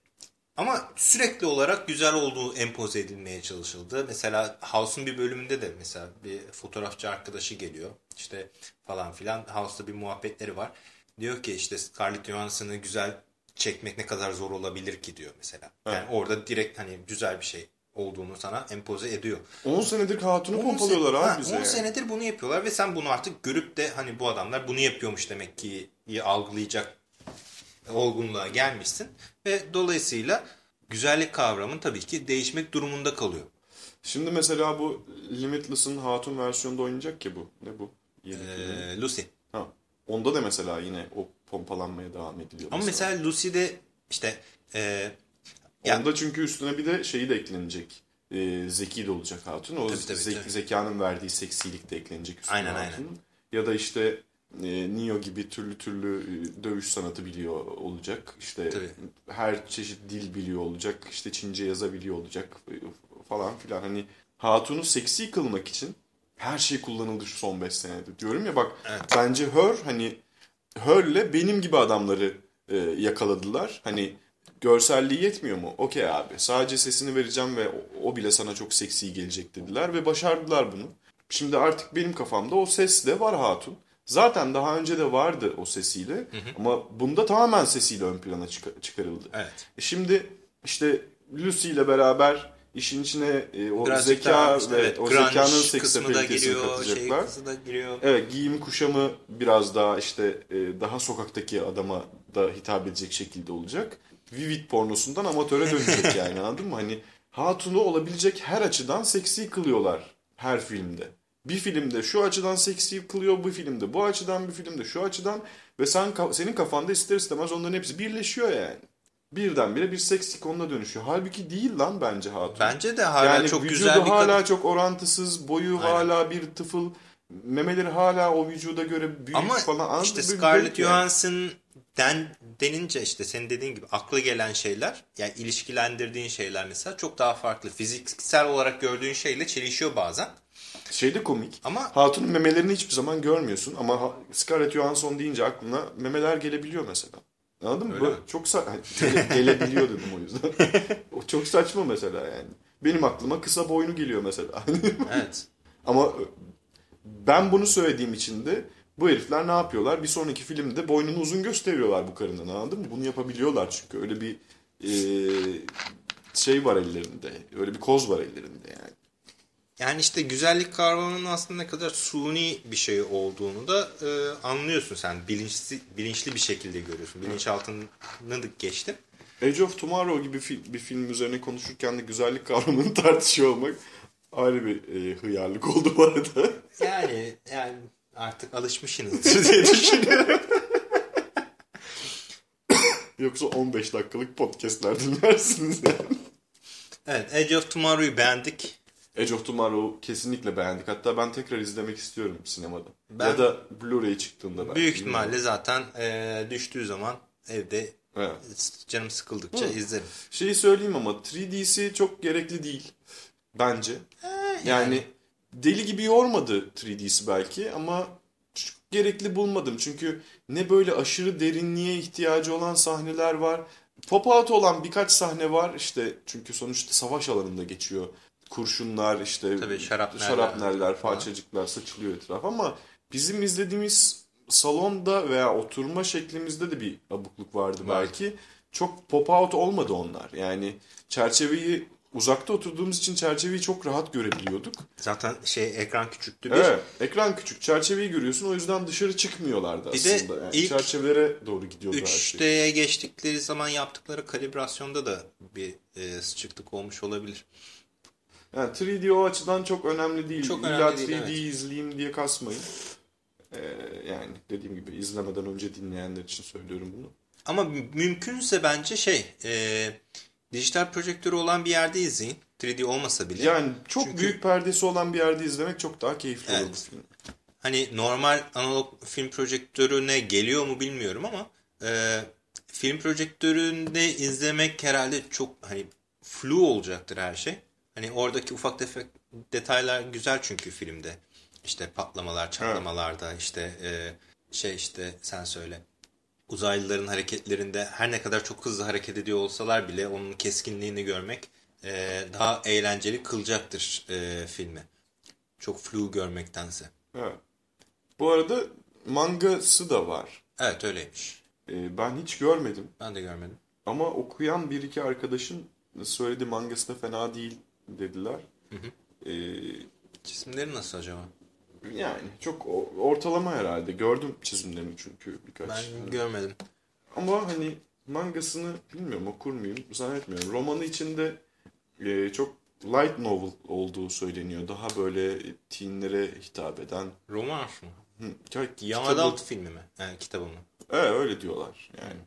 ama sürekli olarak güzel olduğu empoze edilmeye çalışıldı. Mesela House'un bir bölümünde de mesela bir fotoğrafçı arkadaşı geliyor. İşte falan filan. House'da bir muhabbetleri var. Diyor ki işte Scarlett Johansson'ı güzel çekmek ne kadar zor olabilir ki diyor mesela. Yani orada direkt hani güzel bir şey olduğunu sana empoze ediyor. 10 senedir Hatun'u 10 pompalıyorlar sen- abi ha, bize 10 yani. senedir bunu yapıyorlar ve sen bunu artık görüp de hani bu adamlar bunu yapıyormuş demek ki iyi algılayacak olgunluğa gelmişsin. Ve dolayısıyla güzellik kavramı tabii ki değişmek durumunda kalıyor. Şimdi mesela bu Limitless'ın Hatun versiyonunda oynayacak ki bu. Ne bu? Yeni. Ee, Lucy. Onda da mesela yine o pompalanmaya devam ediliyor. Ama mesela Lucy'de işte e, ya- Onda çünkü üstüne bir de şeyi de eklenecek. Ee, zeki de olacak Hatun. O Tabii, tabii, zek- tabii. zekanın verdiği seksilik de eklenecek üstüne Aynen, Hatun'un. Ya da işte e, Neo gibi türlü türlü e, dövüş sanatı biliyor olacak. İşte Tabii. her çeşit dil biliyor olacak. İşte Çince yazabiliyor olacak e, falan filan. Hani Hatun'u seksi kılmak için her şey kullanıldı şu son 5 senede. Diyorum ya bak Evet. bence Her hani Her'le benim gibi adamları e, yakaladılar. Hani görselliği yetmiyor mu? Okey abi. Sadece sesini vereceğim ve o, o bile sana çok seksi gelecek dediler ve başardılar bunu. Şimdi artık benim kafamda o ses de var Hatun. Zaten daha önce de vardı o sesiyle ama bunda tamamen sesiyle ön plana çıka- çıkarıldı. evet. E Şimdi işte Lucy ile beraber işin içine e, o Birazcık zeka daha ve evet, o zekanın seks apelitesini giriyor, şey katacaklar. kısmı da giriyor. Evet giyim kuşamı biraz daha işte e, daha sokaktaki adama da hitap edecek şekilde olacak. Vivid pornosundan amatöre dönecek yani anladın mı? Hani Hatun'u olabilecek her açıdan seksi kılıyorlar her filmde. Bir filmde şu açıdan seksi kılıyor, bu filmde bu açıdan, bir filmde şu açıdan ve sen senin kafanda ister istemez onların hepsi birleşiyor yani. Birdenbire bir seks ikonuna dönüşüyor. Halbuki değil lan bence Hatun. Bence de hala yani çok vücudu güzel bir hala kadın. çok orantısız, boyu Aynen. hala bir tıfıl, memeleri hala o vücuda göre büyük Ama falan. Anladın işte Scarlett. Johansson den, denince işte senin dediğin gibi akla gelen şeyler yani ilişkilendirdiğin şeyler mesela çok daha farklı. Fiziksel olarak gördüğün şeyle çelişiyor bazen. Şey de komik. Ama- Hatun'un memelerini hiçbir zaman görmüyorsun ama Scarlett Johansson deyince aklına memeler gelebiliyor mesela. Anladın mı? Öyle Böyle mi? çok sa- gele- gelebiliyor dedim o yüzden. o çok saçma mesela yani. Benim aklıma kısa boynu geliyor mesela. Evet. Ama ben bunu söylediğim için de bu herifler ne yapıyorlar? Bir sonraki filmde boynunu uzun gösteriyorlar bu karının anladın mı? Bunu yapabiliyorlar çünkü öyle bir e, şey var ellerinde. Öyle bir koz var ellerinde yani. Yani işte güzellik kavramının aslında ne kadar suni bir şey olduğunu da e, anlıyorsun sen. Bilinçli, bilinçli bir şekilde görüyorsun. Bilinçaltını geçtim. Age of Tomorrow gibi fi- bir film üzerine konuşurken de güzellik kavramını tartışıyor olmak ayrı bir e, hıyarlık oldu bu arada. Yani yani artık alışmışsınızdır diye düşünüyorum. Yoksa 15 dakikalık podcastler dinlersiniz yani. Evet Edge of Tomorrow'yu beğendik. Age of Tomorrow kesinlikle beğendik. Hatta ben tekrar izlemek istiyorum sinemada. Ben- Ya da Blu-ray çıktığında belki. Büyük ihtimalle zaten e, düştüğü zaman evde Evet. canım sıkıldıkça izlerim. Şeyi söyleyeyim ama 3D'si çok gerekli değil. Bence. yani deli gibi yormadı 3D'si belki ama gerekli bulmadım. Çünkü ne böyle aşırı derinliğe ihtiyacı olan sahneler var. Pop out olan birkaç sahne var. İşte çünkü sonuçta savaş alanında geçiyor. Kurşunlar işte Tabii, şarapneller şarapneller, parçacıklar saçılıyor etraf ama bizim izlediğimiz salonda veya oturma şeklimizde de bir abukluk vardı Var. belki. Çok pop out olmadı onlar. Yani çerçeveyi uzakta oturduğumuz için çerçeveyi çok rahat görebiliyorduk. Zaten şey ekran küçüktü. Bir, Evet, ekran küçük, çerçeveyi görüyorsun. O yüzden dışarı çıkmıyorlardı Bir de aslında. Yani ilk çerçevelere doğru gidiyordu her şey. 3D'ye geçtikleri zaman yaptıkları kalibrasyonda da bir e, sıçıklık olmuş olabilir. Yani 3D o açıdan çok önemli değil. Çok İlla önemli 3D değil, evet. izleyeyim diye kasmayın. Ee, yani dediğim gibi izlemeden önce dinleyenler için söylüyorum bunu. Ama mü- mümkünse bence şey e, dijital projektörü olan bir yerde izleyin. 3D olmasa bile. Yani çok Çünkü- büyük perdesi olan bir yerde izlemek çok daha keyifli olur Evet. bu film. Hani normal analog film projektörüne geliyor mu bilmiyorum ama e, film projektöründe izlemek herhalde çok hani flu olacaktır her şey. Hani oradaki ufak tefek detaylar güzel çünkü filmde. İşte patlamalar, çatlamalarda işte e, şey işte sen söyle. Uzaylıların hareketlerinde her ne kadar çok hızlı hareket ediyor olsalar bile onun keskinliğini görmek e, daha eğlenceli kılacaktır e, filmi. Çok flu görmektense. Evet. Bu arada mangası da var. Evet öyleymiş. Ee, ben hiç görmedim. Ben de görmedim. Ama okuyan bir iki arkadaşın söyledi mangası da fena değil dediler. Ee, Çizimleri nasıl acaba? yani çok ortalama herhalde. Gördüm çizimlerini çünkü birkaç. Ben görmedim. Ama hani mangasını bilmiyorum okur muyum zannetmiyorum. Romanı içinde e, çok light novel olduğu söyleniyor. Daha böyle teenlere hitap eden. Roman mı? Hı, ya- Young kitabı- Adult filmi mi? Yani kitabı mı? Evet öyle diyorlar yani.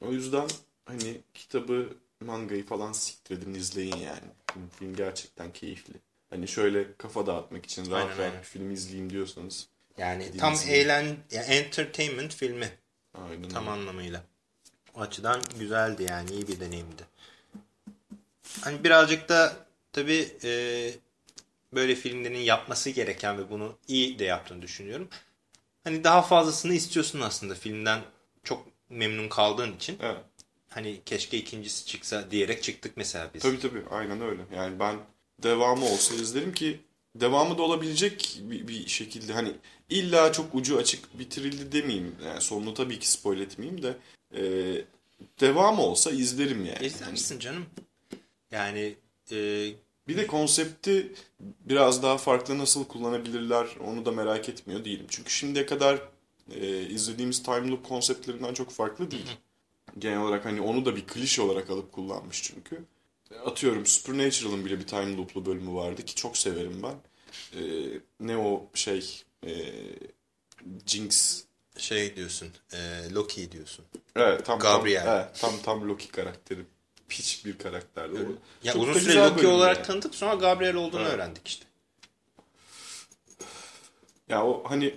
O yüzden hani kitabı mangayı falan siktirdin izleyin yani. Film, film gerçekten keyifli. Hani şöyle kafa dağıtmak için rahat Aynen, rahat aynen. bir film izleyeyim diyorsanız. Yani tam izleyin. eğlen, yani entertainment filmi Aynen tam anlamıyla. O açıdan güzeldi yani iyi bir deneyimdi. Hani birazcık da tabii e, böyle filmlerin yapması gereken ve bunu iyi de yaptığını düşünüyorum. Hani daha fazlasını istiyorsun aslında filmden çok memnun kaldığın için. Evet. Hani keşke ikincisi çıksa diyerek çıktık mesela biz. Tabii tabii aynen öyle. Yani ben devamı olsa izlerim ki devamı da olabilecek bir, bir şekilde hani illa çok ucu açık bitirildi demeyeyim. Yani sonunu tabii ki spoil etmeyeyim de e, devamı olsa izlerim yani. İzler misin canım? Yani e, Bir de konsepti biraz daha farklı nasıl kullanabilirler onu da merak etmiyor değilim. Çünkü şimdiye kadar e, izlediğimiz time loop konseptlerinden çok farklı değil. Genel olarak hani onu da bir klişe olarak alıp kullanmış çünkü. Atıyorum Supernatural'ın bile bir time loop'lu bölümü vardı ki çok severim ben. E, ne o şey e, Jinx şey diyorsun, e, Loki diyorsun. Evet tam Gabriel. Tam, evet, tam tam Loki karakteri. Piç bir karakterdi. o. Ya Çok uzun süre Loki olarak yani. tanıdık sonra Gabriel olduğunu Evet. öğrendik işte. Ya o hani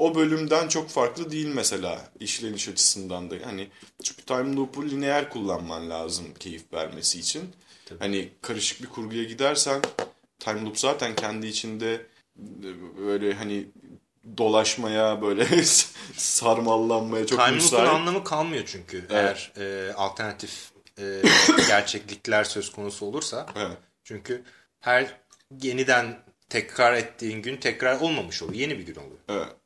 o bölümden çok farklı değil mesela işleniş açısından da. Hani çünkü time loop'u lineer kullanman lazım keyif vermesi için. Hani karışık bir kurguya gidersen time loop zaten kendi içinde böyle hani dolaşmaya böyle sarmallanmaya çok Time Loop'un müsait. anlamı kalmıyor çünkü eğer e, alternatif e, gerçeklikler söz konusu olursa. Evet. Çünkü her yeniden tekrar ettiğin gün tekrar olmamış oluyor. Yeni bir gün oluyor. Evet.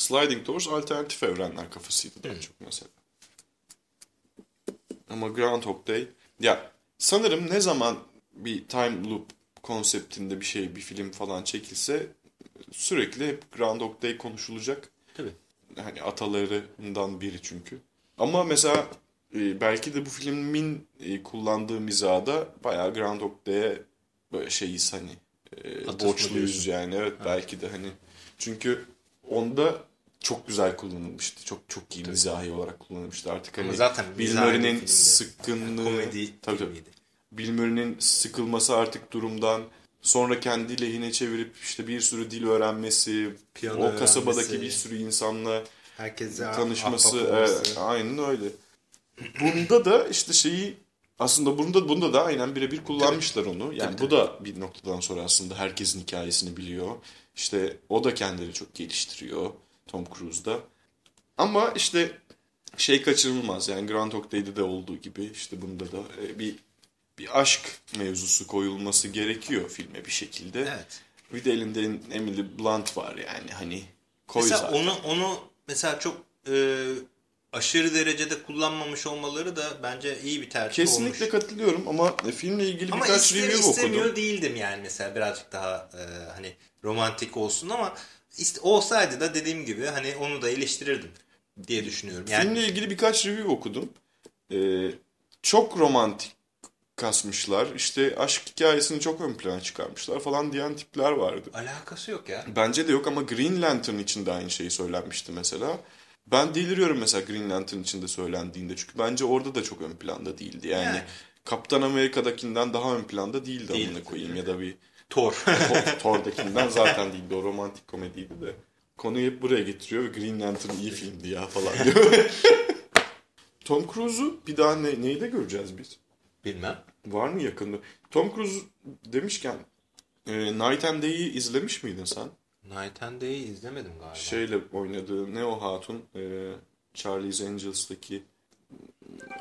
Sliding Doors alternatif evrenler kafasıydı daha Hmm. çok mesela. Ama Groundhog Day ya sanırım ne zaman bir time loop konseptinde bir şey bir film falan çekilse sürekli hep Groundhog Day konuşulacak. Tabii. Hani atalarından biri çünkü. Ama mesela e, belki de bu filmin e, kullandığı mizahda bayağı Groundhog Day'e böyle şeyiz hani e, borçluyuz yani evet belki de hani çünkü onda çok güzel kullanılmıştı. Çok çok iyi mizahi olarak kullanılmıştı. Artık hani Ama zaten Bill Murray'nin sıkkınlığı Komedi tabii, tabii. Bill Murray'nin sıkılması artık durumdan sonra kendi lehine çevirip işte bir sürü dil öğrenmesi, Piyano o kasabadaki öğrenmesi. bir sürü insanla Herkese tanışması olması. aynen öyle. Bunda da işte şeyi aslında bunda bunda da aynen birebir kullanmışlar onu. Yani Tabii, bu da bir noktadan sonra aslında herkesin hikayesini biliyor. İşte o da kendini çok geliştiriyor Tom Cruise'da. Ama işte şey kaçırılmaz yani Groundhog Day'de de olduğu gibi işte bunda da e, bir bir aşk mevzusu koyulması gerekiyor filme bir şekilde. Evet. Bir de elinde Emily Blunt var yani hani koy Mesela zaten. onu onu mesela çok e, aşırı derecede kullanmamış olmaları da bence iyi bir tercih Kesinlikle olmuş. katılıyorum ama filmle ilgili Ama birkaç review istemiyor okudum. değildim yani mesela birazcık daha e, hani romantik olsun ama iste, olsaydı da dediğim gibi hani onu da eleştirirdim diye düşünüyorum. Yani Filmle ilgili birkaç review okudum. Ee, çok romantik kasmışlar. İşte aşk hikayesini çok ön plana çıkarmışlar falan diyen tipler vardı. alakası yok ya. Bence de yok ama Green Lantern için de aynı şeyi söylenmişti mesela. Ben deliriyorum mesela Green Lantern için de söylendiğinde. Çünkü bence orada da çok ön planda değildi. Yani, Yani. Kaptan Amerika'dakinden daha ön planda değildi Değildi amına koyayım ya da bir Thor. Thor- Thor'dakinden zaten değildi. O romantik komediydi de. Konuyu hep buraya getiriyor ve Green Lantern iyi filmdi ya falan diyor. Tom Cruise'u bir daha ne, neyde göreceğiz biz? Bilmem. Var mı yakında? Tom Cruise demişken e, Night and Day'i izlemiş miydin sen? Night and Day'i izlemedim galiba. Şeyle oynadığı ne o hatun? E, Charlie's Angels'taki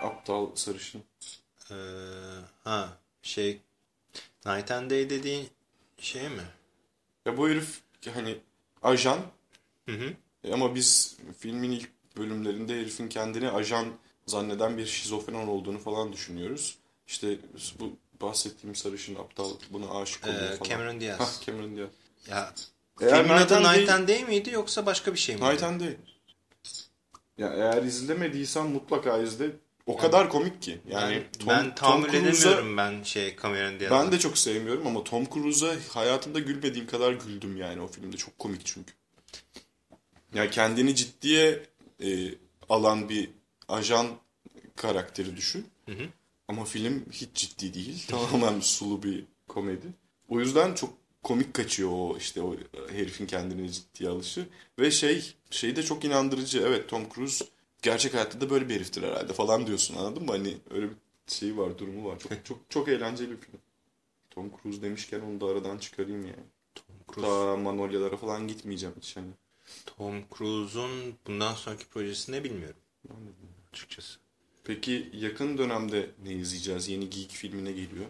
aptal sarışın. Ee, ha şey Night and Day dediğin şey mi? Ya bu herif hani ajan Hı hı. E Ama biz filmin ilk bölümlerinde herifin kendini ajan zanneden bir şizofren olduğunu falan düşünüyoruz. İşte bu bahsettiğim sarışın aptal buna aşık oluyor Ee, falan. Cameron Diaz. Hah Cameron Diaz. Ya Eğer filmin adı Night and Day miydi yoksa başka bir şey miydi? Night and Day. Ya eğer izlemediysen mutlaka izle. O kadar komik ki. Yani ben, ben tahammül edemiyorum ben şey Cameron diye. Ben de çok sevmiyorum ama Tom Cruise'a hayatımda gülmediğim kadar güldüm yani o filmde. Çok komik çünkü. Yani kendini ciddiye e, alan bir ajan karakteri düşün. Hı hı. Ama film hiç ciddi değil. Tamamen sulu bir komedi. O yüzden çok komik kaçıyor o işte o herifin kendini ciddiye alışı. Ve şey şey de çok inandırıcı. Evet Tom Cruise gerçek hayatta da böyle bir heriftir herhalde falan diyorsun anladın mı? Hani öyle bir şey var durumu var. Çok çok çok eğlenceli bir film. Tom Cruise demişken onu da aradan çıkarayım yani. Tom Cruise. Daha Manolya'lara falan gitmeyeceğim hiç hani. Tom Cruise'un bundan sonraki projesi ne bilmiyorum. Açıkçası. Peki yakın dönemde ne izleyeceğiz? Yeni Geek filmine geliyor.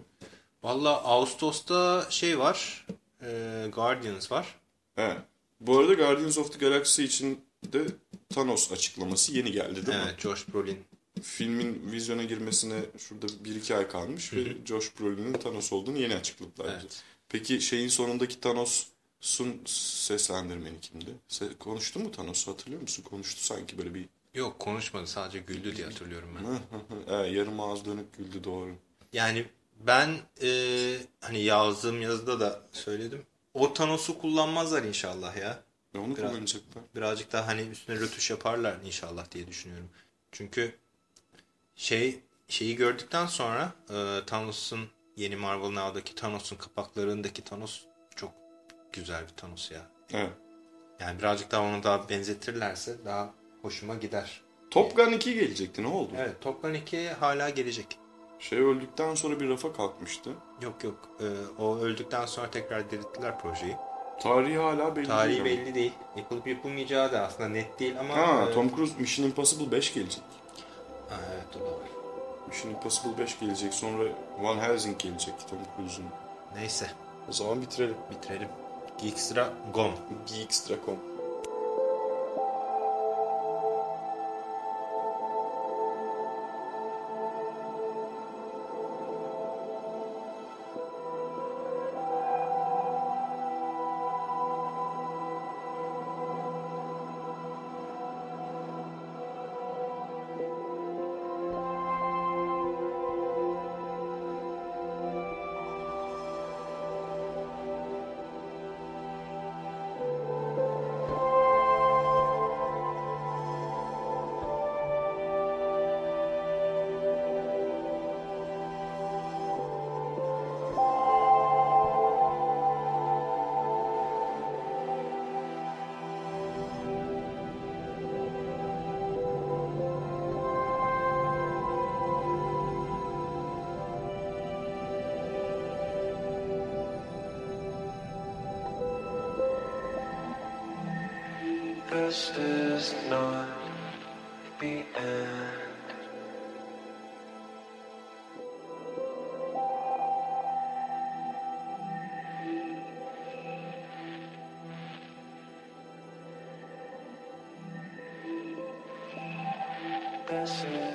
Valla Ağustos'ta şey var. E, Guardians var. Evet. Bu arada Guardians of the Galaxy için de Thanos açıklaması yeni geldi değil evet, mi? Josh Brolin. Filmin vizyona girmesine şurada 1-2 ay kalmış ve Josh Brolin'in Thanos olduğunu yeni açıkladılar. Evet. Peki şeyin sonundaki Thanos'un seslendirmeni kimdi? Se- konuştu mu Thanos hatırlıyor musun? Konuştu sanki böyle bir Yok konuşmadı sadece güldü diye hatırlıyorum ben. evet, yarım ağız dönüp güldü doğru. Yani ben e, hani yazdığım yazıda da söyledim. O Thanos'u kullanmazlar inşallah ya. Ve onu Biraz- kullanacaklar. Birazcık daha hani üstüne rötuş yaparlar inşallah diye düşünüyorum. Çünkü şey şeyi gördükten sonra e, Thanos'un yeni Marvel Now'daki Thanos'un kapaklarındaki Thanos çok güzel bir Thanos ya. Evet. Yani birazcık daha onu daha benzetirlerse daha hoşuma gider. Top Gun 2 gelecekti ne oldu? Evet Top Gun 2 hala gelecek. Şey öldükten sonra bir rafa kalkmıştı. Yok yok e, o öldükten sonra tekrar dirilttiler projeyi. Tarihi hala belli Tarihi değil. belli değil. Yapılıp yapılmayacağı da aslında net değil ama... Ha, e, Tom Cruise Mission Impossible 5 gelecek. Ha, evet o da var. Mission Impossible 5 gelecek. Sonra Van Helsing gelecek Tom Cruise'un. Neyse O zaman bitirelim. bitirelim. Geekstra Gom. Geekstra.com Yes.